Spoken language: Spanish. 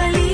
feliz.